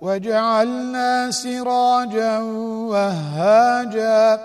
وجعلنا سراجا وهاجا